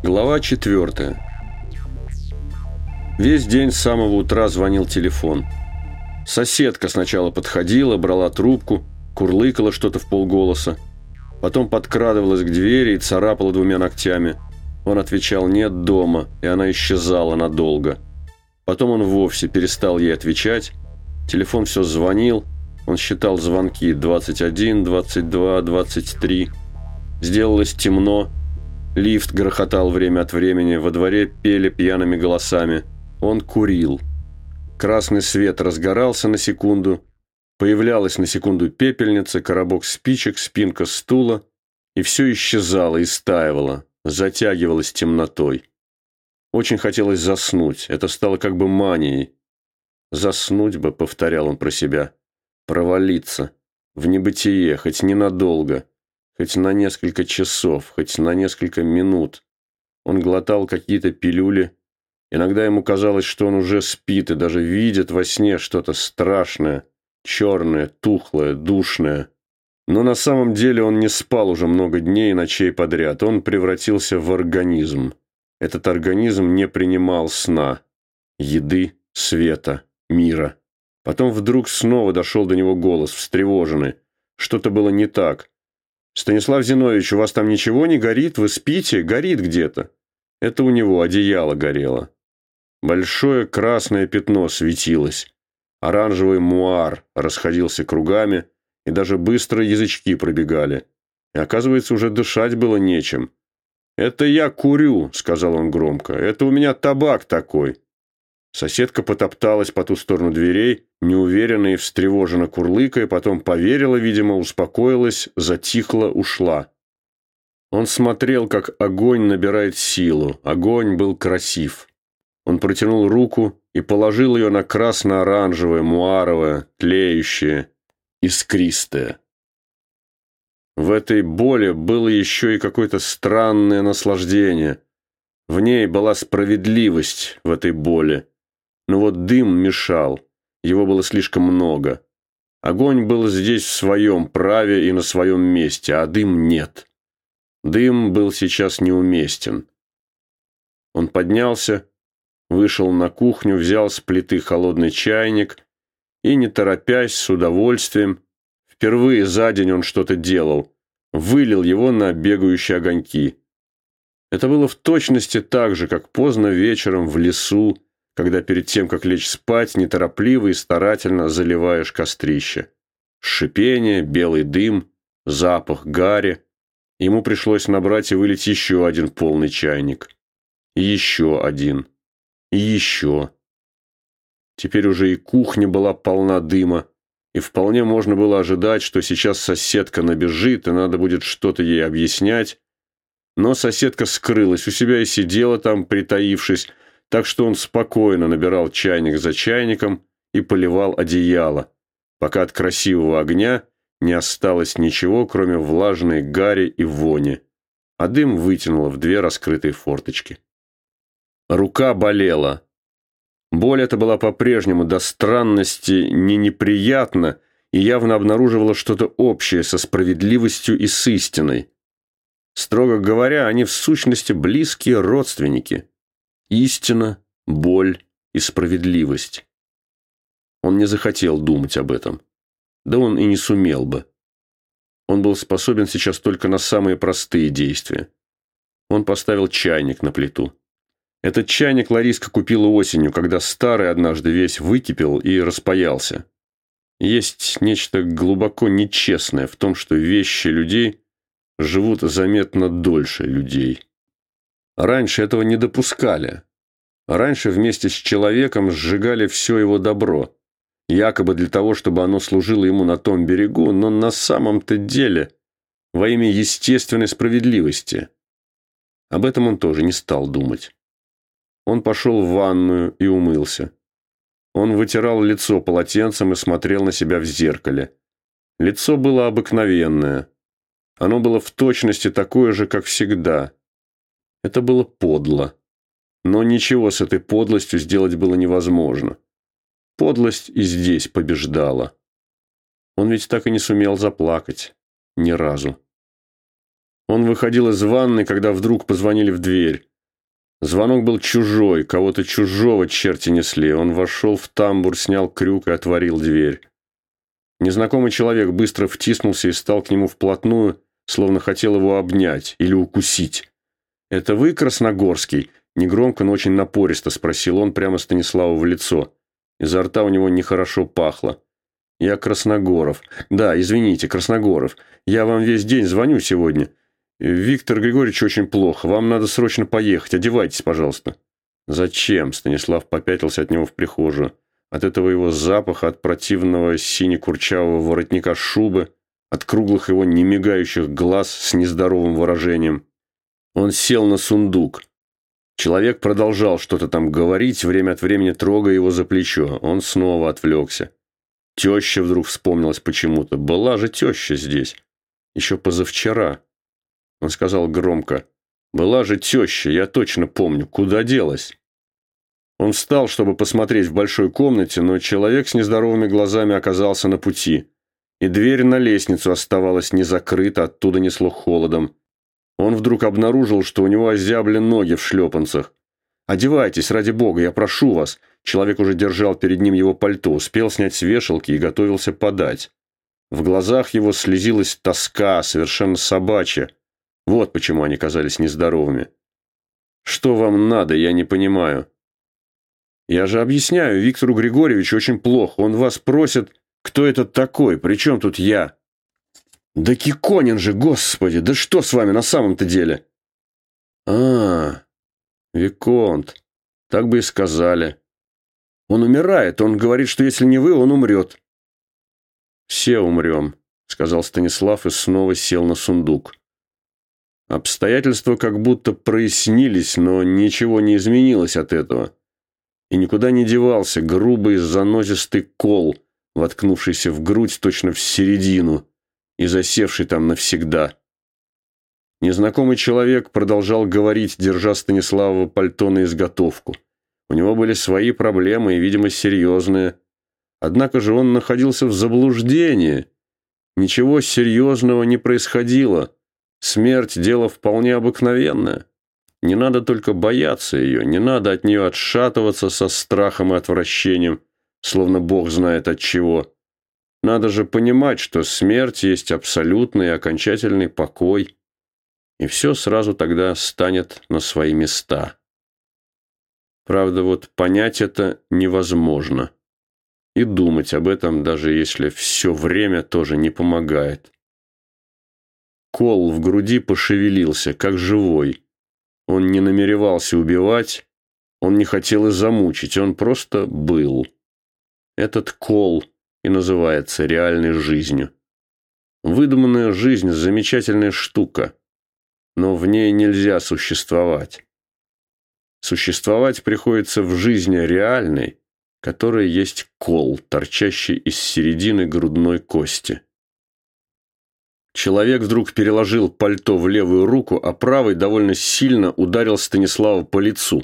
Глава 4. Весь день с самого утра звонил телефон. Соседка сначала подходила, брала трубку, курлыкала что-то в полголоса. Потом подкрадывалась к двери и царапала двумя ногтями. Он отвечал «нет дома», и она исчезала надолго. Потом он вовсе перестал ей отвечать. Телефон все звонил. Он считал звонки 21, 22, 23. Сделалось темно. Лифт грохотал время от времени, во дворе пели пьяными голосами. Он курил. Красный свет разгорался на секунду, появлялась на секунду пепельница, коробок спичек, спинка стула, и все исчезало и стаивало, затягивалось темнотой. Очень хотелось заснуть, это стало как бы манией. «Заснуть бы», — повторял он про себя, — «провалиться, в небытие, хоть ненадолго» хоть на несколько часов, хоть на несколько минут. Он глотал какие-то пилюли. Иногда ему казалось, что он уже спит и даже видит во сне что-то страшное, черное, тухлое, душное. Но на самом деле он не спал уже много дней и ночей подряд. Он превратился в организм. Этот организм не принимал сна, еды, света, мира. Потом вдруг снова дошел до него голос, встревоженный. Что-то было не так. «Станислав Зинович, у вас там ничего не горит? Вы спите? Горит где-то». Это у него одеяло горело. Большое красное пятно светилось. Оранжевый муар расходился кругами, и даже быстро язычки пробегали. И, оказывается, уже дышать было нечем. «Это я курю», — сказал он громко. «Это у меня табак такой». Соседка потопталась по ту сторону дверей, неуверенно и встревоженно курлыкая, потом поверила, видимо, успокоилась, затихла, ушла. Он смотрел, как огонь набирает силу. Огонь был красив. Он протянул руку и положил ее на красно-оранжевое, муаровое, тлеющее, искристое. В этой боли было еще и какое-то странное наслаждение. В ней была справедливость в этой боли. Но вот дым мешал. Его было слишком много. Огонь был здесь в своем праве и на своем месте, а дым нет. Дым был сейчас неуместен. Он поднялся, вышел на кухню, взял с плиты холодный чайник и, не торопясь, с удовольствием, впервые за день он что-то делал, вылил его на бегающие огоньки. Это было в точности так же, как поздно вечером в лесу, когда перед тем, как лечь спать, неторопливо и старательно заливаешь кострище. Шипение, белый дым, запах гари. Ему пришлось набрать и вылить еще один полный чайник. Еще один. И еще. Теперь уже и кухня была полна дыма, и вполне можно было ожидать, что сейчас соседка набежит, и надо будет что-то ей объяснять. Но соседка скрылась у себя и сидела там, притаившись, так что он спокойно набирал чайник за чайником и поливал одеяло, пока от красивого огня не осталось ничего, кроме влажной гари и вони, а дым вытянуло в две раскрытые форточки. Рука болела. Боль эта была по-прежнему до странности не неприятна и явно обнаруживала что-то общее со справедливостью и с истиной. Строго говоря, они в сущности близкие родственники. Истина, боль и справедливость. Он не захотел думать об этом. Да он и не сумел бы. Он был способен сейчас только на самые простые действия. Он поставил чайник на плиту. Этот чайник Лариска купила осенью, когда старый однажды весь выкипел и распаялся. Есть нечто глубоко нечестное в том, что вещи людей живут заметно дольше людей. Раньше этого не допускали. Раньше вместе с человеком сжигали все его добро, якобы для того, чтобы оно служило ему на том берегу, но на самом-то деле во имя естественной справедливости. Об этом он тоже не стал думать. Он пошел в ванную и умылся. Он вытирал лицо полотенцем и смотрел на себя в зеркале. Лицо было обыкновенное. Оно было в точности такое же, как всегда – это было подло. Но ничего с этой подлостью сделать было невозможно. Подлость и здесь побеждала. Он ведь так и не сумел заплакать. Ни разу. Он выходил из ванны, когда вдруг позвонили в дверь. Звонок был чужой, кого-то чужого черти несли. Он вошел в тамбур, снял крюк и отворил дверь. Незнакомый человек быстро втиснулся и стал к нему вплотную, словно хотел его обнять или укусить. «Это вы, Красногорский?» Негромко, но очень напористо спросил он прямо Станиславу в лицо. Изо рта у него нехорошо пахло. «Я Красногоров. Да, извините, Красногоров. Я вам весь день звоню сегодня. Виктор Григорьевич очень плохо. Вам надо срочно поехать. Одевайтесь, пожалуйста». «Зачем?» Станислав попятился от него в прихожую. От этого его запаха, от противного сине-курчавого воротника шубы, от круглых его немигающих глаз с нездоровым выражением. Он сел на сундук. Человек продолжал что-то там говорить, время от времени трогая его за плечо. Он снова отвлекся. Теща вдруг вспомнилась почему-то. Была же теща здесь. Еще позавчера. Он сказал громко. «Была же теща, я точно помню. Куда делась?» Он встал, чтобы посмотреть в большой комнате, но человек с нездоровыми глазами оказался на пути. И дверь на лестницу оставалась не закрыта, оттуда несло холодом. Он вдруг обнаружил, что у него озябли ноги в шлепанцах. «Одевайтесь, ради бога, я прошу вас!» Человек уже держал перед ним его пальто, успел снять с вешалки и готовился подать. В глазах его слезилась тоска, совершенно собачья. Вот почему они казались нездоровыми. «Что вам надо, я не понимаю». «Я же объясняю, Виктору Григорьевичу очень плохо. Он вас просит, кто этот такой, при чем тут я?» «Да Киконин же, господи! Да что с вами на самом-то деле?» «А, Виконт, так бы и сказали. Он умирает, он говорит, что если не вы, он умрет». «Все умрем», — сказал Станислав и снова сел на сундук. Обстоятельства как будто прояснились, но ничего не изменилось от этого. И никуда не девался грубый занозистый кол, воткнувшийся в грудь точно в середину и засевший там навсегда. Незнакомый человек продолжал говорить, держа Станиславова пальто на изготовку. У него были свои проблемы, и, видимо, серьезные. Однако же он находился в заблуждении. Ничего серьезного не происходило. Смерть – дело вполне обыкновенное. Не надо только бояться ее, не надо от нее отшатываться со страхом и отвращением, словно Бог знает от чего. Надо же понимать, что смерть есть абсолютный и окончательный покой, и все сразу тогда станет на свои места. Правда, вот понять это невозможно. И думать об этом, даже если все время тоже не помогает. Кол в груди пошевелился, как живой. Он не намеревался убивать, он не хотел и замучить, он просто был. Этот кол – и называется реальной жизнью. Выдуманная жизнь – замечательная штука, но в ней нельзя существовать. Существовать приходится в жизни реальной, которая есть кол, торчащий из середины грудной кости. Человек вдруг переложил пальто в левую руку, а правой довольно сильно ударил Станислава по лицу.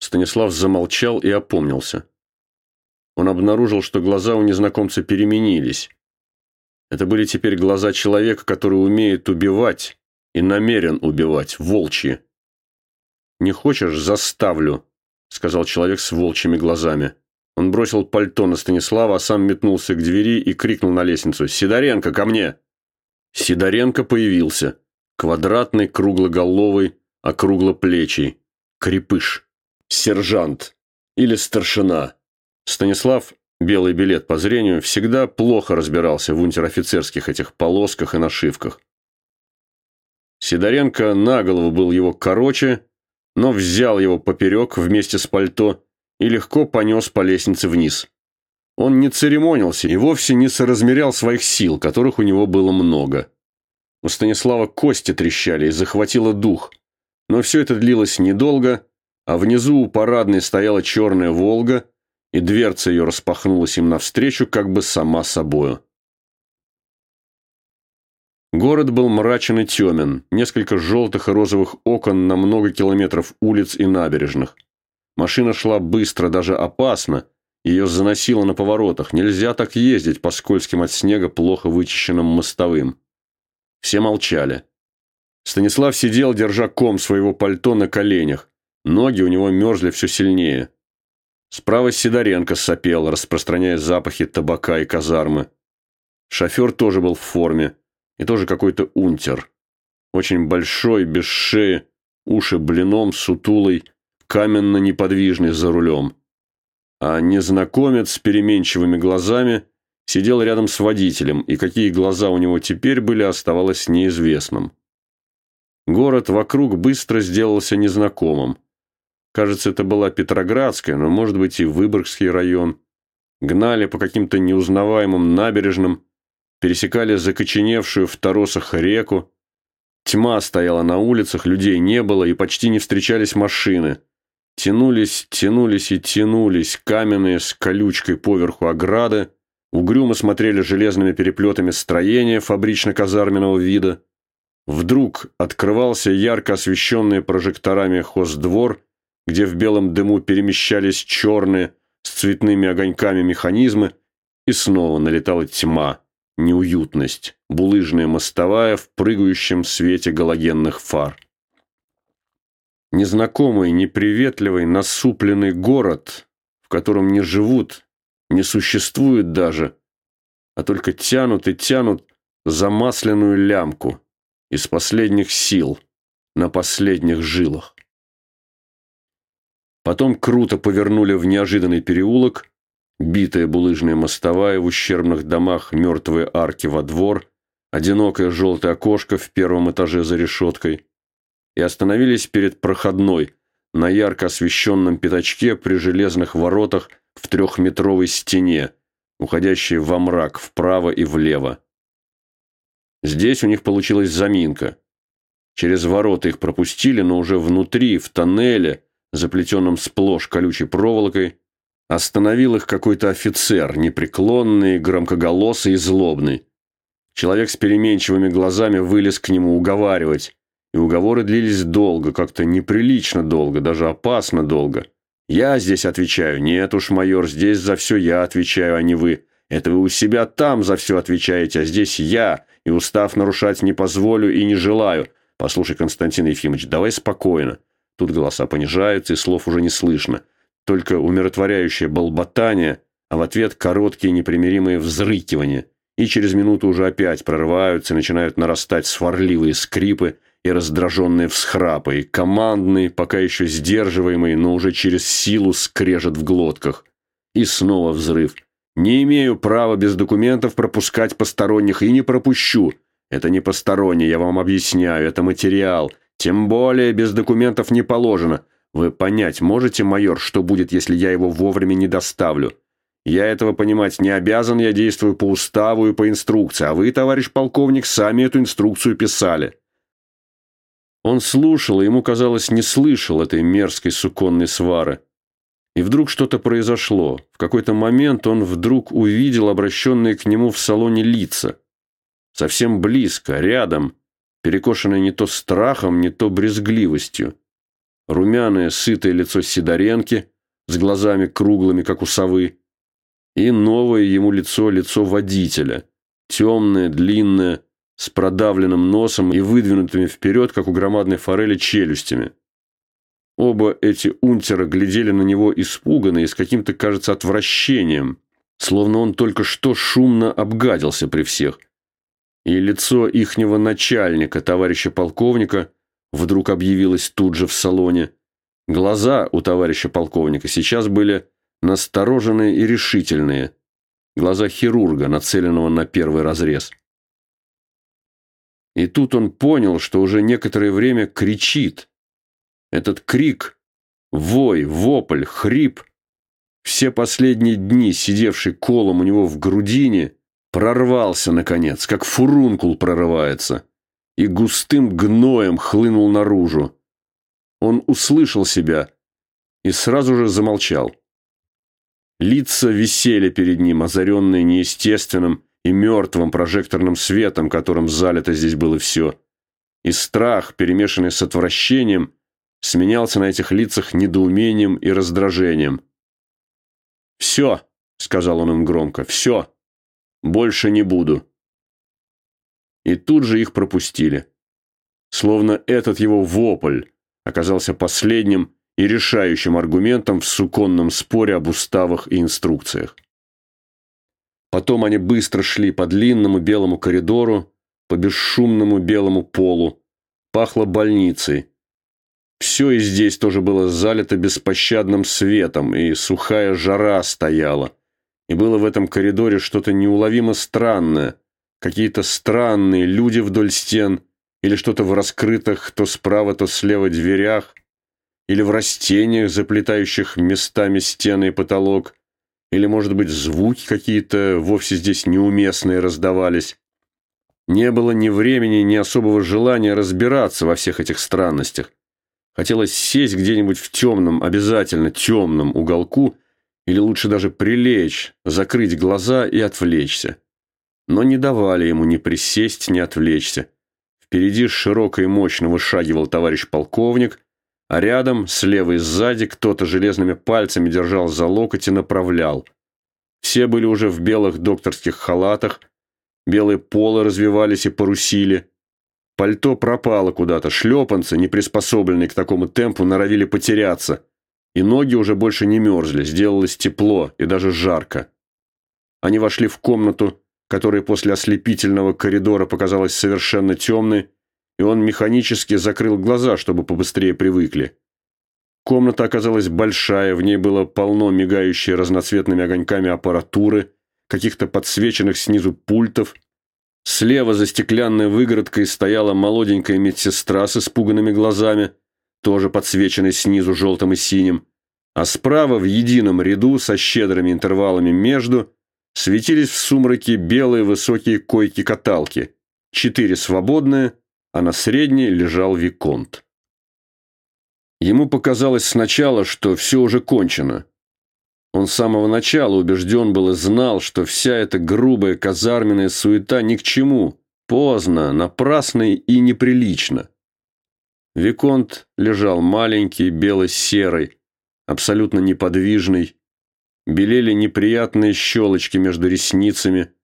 Станислав замолчал и опомнился он обнаружил, что глаза у незнакомца переменились. Это были теперь глаза человека, который умеет убивать и намерен убивать, волчьи. «Не хочешь, заставлю», — сказал человек с волчьими глазами. Он бросил пальто на Станислава, а сам метнулся к двери и крикнул на лестницу «Сидоренко, ко мне!». Сидоренко появился. Квадратный, круглоголовый, округлоплечий. Крепыш. Сержант. Или старшина. Станислав, белый билет по зрению, всегда плохо разбирался в унтер-офицерских этих полосках и нашивках. Сидоренко на голову был его короче, но взял его поперек вместе с пальто и легко понес по лестнице вниз. Он не церемонился и вовсе не соразмерял своих сил, которых у него было много. У Станислава кости трещали и захватило дух. Но все это длилось недолго, а внизу у парадной стояла черная «Волга», и дверца ее распахнулась им навстречу как бы сама собою. Город был мрачен и темен, несколько желтых и розовых окон на много километров улиц и набережных. Машина шла быстро, даже опасно, ее заносило на поворотах, нельзя так ездить по скользким от снега плохо вычищенным мостовым. Все молчали. Станислав сидел, держа ком своего пальто на коленях. Ноги у него мерзли все сильнее. Справа Сидоренко сопел, распространяя запахи табака и казармы. Шофер тоже был в форме. И тоже какой-то унтер. Очень большой, без шеи, уши блином, сутулый, каменно-неподвижный за рулем. А незнакомец с переменчивыми глазами сидел рядом с водителем, и какие глаза у него теперь были, оставалось неизвестным. Город вокруг быстро сделался незнакомым. Кажется, это была Петроградская, но, может быть, и Выборгский район. Гнали по каким-то неузнаваемым набережным, пересекали закоченевшую в торосах реку. Тьма стояла на улицах, людей не было, и почти не встречались машины. Тянулись, тянулись и тянулись каменные с колючкой поверху ограды, угрюмо смотрели железными переплетами строения фабрично-казарменного вида. Вдруг открывался ярко освещенный прожекторами хоздвор, где в белом дыму перемещались черные с цветными огоньками механизмы, и снова налетала тьма, неуютность, булыжная мостовая в прыгающем свете галогенных фар. Незнакомый, неприветливый, насупленный город, в котором не живут, не существует даже, а только тянут и тянут замасленную лямку из последних сил на последних жилах. Потом круто повернули в неожиданный переулок, битая булыжная мостовая в ущербных домах, мертвые арки во двор, одинокое желтое окошко в первом этаже за решеткой, и остановились перед проходной, на ярко освещенном пятачке при железных воротах в трехметровой стене, уходящей во мрак вправо и влево. Здесь у них получилась заминка. Через ворота их пропустили, но уже внутри, в тоннеле, заплетенном сплошь колючей проволокой, остановил их какой-то офицер, непреклонный, громкоголосый и злобный. Человек с переменчивыми глазами вылез к нему уговаривать, и уговоры длились долго, как-то неприлично долго, даже опасно долго. «Я здесь отвечаю. Нет уж, майор, здесь за все я отвечаю, а не вы. Это вы у себя там за все отвечаете, а здесь я, и устав нарушать не позволю и не желаю. Послушай, Константин Ефимович, давай спокойно. Тут голоса понижаются, и слов уже не слышно. Только умиротворяющее болботание, а в ответ короткие непримиримые взрыкивания. И через минуту уже опять прорываются, начинают нарастать сварливые скрипы и раздраженные всхрапы, и командный, пока еще сдерживаемый, но уже через силу скрежет в глотках. И снова взрыв. Не имею права без документов пропускать посторонних и не пропущу. Это не посторонний, я вам объясняю, это материал. Тем более без документов не положено. Вы понять можете, майор, что будет, если я его вовремя не доставлю? Я этого понимать не обязан, я действую по уставу и по инструкции, а вы, товарищ полковник, сами эту инструкцию писали. Он слушал, и ему, казалось, не слышал этой мерзкой суконной свары. И вдруг что-то произошло. В какой-то момент он вдруг увидел обращенные к нему в салоне лица. Совсем близко, рядом, перекошенное не то страхом, не то брезгливостью. Румяное, сытое лицо Сидоренки с глазами круглыми, как у совы. И новое ему лицо, лицо водителя. Темное, длинное, с продавленным носом и выдвинутыми вперед, как у громадной форели, челюстями. Оба эти унтера глядели на него испуганно и с каким-то, кажется, отвращением, словно он только что шумно обгадился при всех. И лицо ихнего начальника, товарища полковника, вдруг объявилось тут же в салоне. Глаза у товарища полковника сейчас были настороженные и решительные. Глаза хирурга, нацеленного на первый разрез. И тут он понял, что уже некоторое время кричит – этот крик, вой, вопль, хрип, все последние дни сидевший колом у него в грудине, прорвался, наконец, как фурункул прорывается, и густым гноем хлынул наружу. Он услышал себя и сразу же замолчал. Лица висели перед ним, озаренные неестественным и мертвым прожекторным светом, которым залито здесь было все. И страх, перемешанный с отвращением, сменялся на этих лицах недоумением и раздражением. «Все», — сказал он им громко, — «все. Больше не буду». и тут же их пропустили. Словно этот его вопль оказался последним и решающим аргументом в суконном споре об уставах и инструкциях. Потом они быстро шли по длинному белому коридору, по бесшумному белому полу. Пахло больницей. Все и здесь тоже было залито беспощадным светом, и сухая жара стояла. И было в этом коридоре что-то неуловимо странное. Какие-то странные люди вдоль стен, или что-то в раскрытых то справа, то слева дверях, или в растениях, заплетающих местами стены и потолок, или, может быть, звуки какие-то вовсе здесь неуместные раздавались. Не было ни времени, ни особого желания разбираться во всех этих странностях. Хотелось сесть где-нибудь в темном, обязательно темном уголку, или лучше даже прилечь, закрыть глаза и отвлечься. Но не давали ему ни присесть, ни отвлечься. Впереди широко и мощно вышагивал товарищ полковник, а рядом, слева и сзади, кто-то железными пальцами держал за локоть и направлял. Все были уже в белых докторских халатах, белые полы развивались и парусили. Пальто пропало куда-то, шлепанцы, не приспособленные к такому темпу, норовили потеряться. И ноги уже больше не мерзли, сделалось тепло и даже жарко. Они вошли в комнату, которая после ослепительного коридора показалась совершенно темной, и он механически закрыл глаза, чтобы побыстрее привыкли. Комната оказалась большая, в ней было полно мигающей разноцветными огоньками аппаратуры, каких-то подсвеченных снизу пультов. Слева за стеклянной выгородкой стояла молоденькая медсестра с испуганными глазами, тоже подсвеченной снизу желтым и синим, а справа в едином ряду со щедрыми интервалами между светились в сумраке белые высокие койки-каталки, четыре свободные, а на средней лежал Виконт. Ему показалось сначала, что все уже кончено. Он с самого начала убежден был и знал, что вся эта грубая казарменная суета ни к чему, поздно, напрасно и неприлично. Виконт лежал маленький, бело-серый, абсолютно неподвижный. Белели неприятные щелочки между ресницами,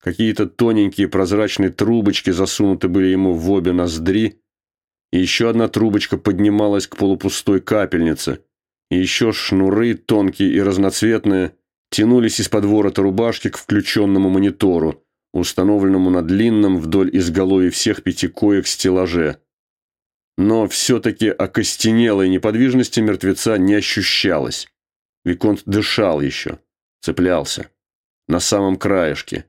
Какие-то тоненькие прозрачные трубочки засунуты были ему в обе ноздри, и еще одна трубочка поднималась к полупустой капельнице, и еще шнуры, тонкие и разноцветные, тянулись из-под ворота рубашки к включенному монитору, установленному на длинном вдоль изголовья всех пяти коек стеллаже. Но все-таки окостенелой неподвижности мертвеца не ощущалось. Виконт дышал еще, цеплялся. На самом краешке.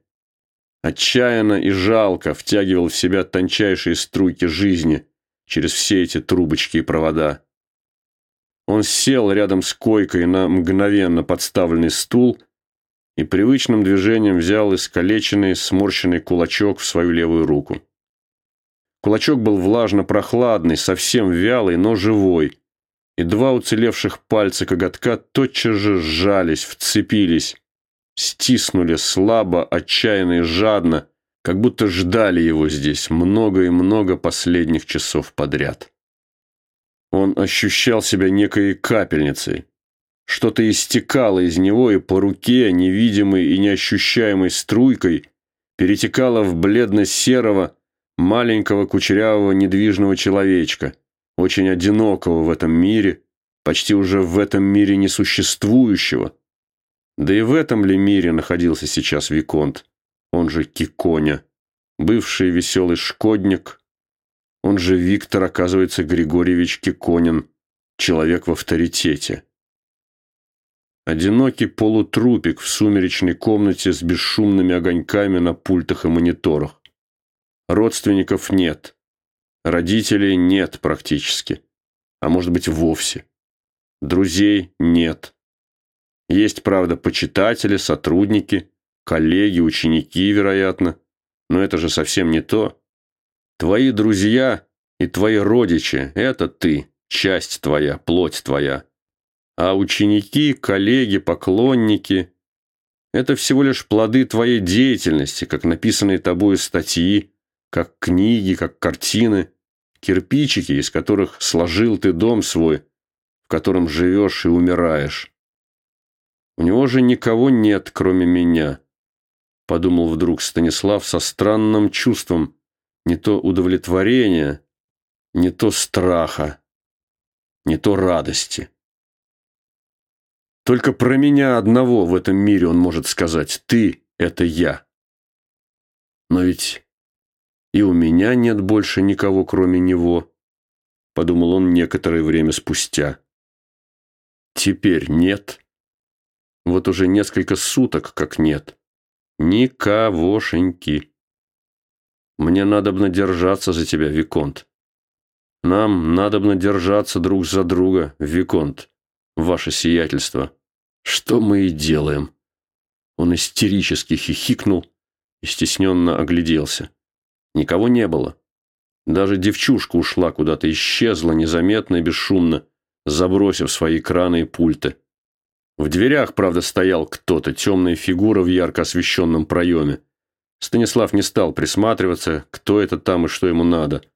Отчаянно и жалко втягивал в себя тончайшие струйки жизни через все эти трубочки и провода. Он сел рядом с койкой на мгновенно подставленный стул и привычным движением взял искалеченный, сморщенный кулачок в свою левую руку. Кулачок был влажно-прохладный, совсем вялый, но живой, и два уцелевших пальца коготка тотчас же сжались, вцепились, стиснули слабо, отчаянно и жадно, как будто ждали его здесь много и много последних часов подряд. Он ощущал себя некой капельницей. Что-то истекало из него, и по руке, невидимой и неощущаемой струйкой, перетекало в бледно-серого, маленького кучерявого недвижного человечка, очень одинокого в этом мире, почти уже в этом мире несуществующего, да и в этом ли мире находился сейчас Виконт, он же Киконя, бывший веселый шкодник, он же Виктор, оказывается, Григорьевич Киконин, человек в авторитете. Одинокий полутрупик в сумеречной комнате с бесшумными огоньками на пультах и мониторах. Родственников нет. Родителей нет практически. А может быть, вовсе. Друзей нет. Есть, правда, почитатели, сотрудники, коллеги, ученики, вероятно. Но это же совсем не то. Твои друзья и твои родичи – это ты, часть твоя, плоть твоя. А ученики, коллеги, поклонники – это всего лишь плоды твоей деятельности, как написанные тобой статьи, как книги, как картины, кирпичики, из которых сложил ты дом свой, в котором живешь и умираешь. У него же никого нет, кроме меня. Подумал вдруг Станислав со странным чувством, Не то удовлетворения, не то страха, не то радости. Только про меня одного в этом мире он может сказать «ты» — это я. Но ведь и у меня нет больше никого, кроме него, подумал он некоторое время спустя. Теперь нет. Вот уже несколько суток как нет. Никогошеньки. Мне надобно держаться за тебя, Виконт. Нам надобно держаться друг за друга, Виконт, ваше сиятельство. Что мы и делаем. Он истерически хихикнул и стесненно огляделся. Никого не было. Даже девчушка ушла куда-то, исчезла незаметно и бесшумно, забросив свои краны и пульты. В дверях, правда, стоял кто-то, темная фигура в ярко освещенном проеме. Станислав не стал присматриваться, кто это там и что ему надо –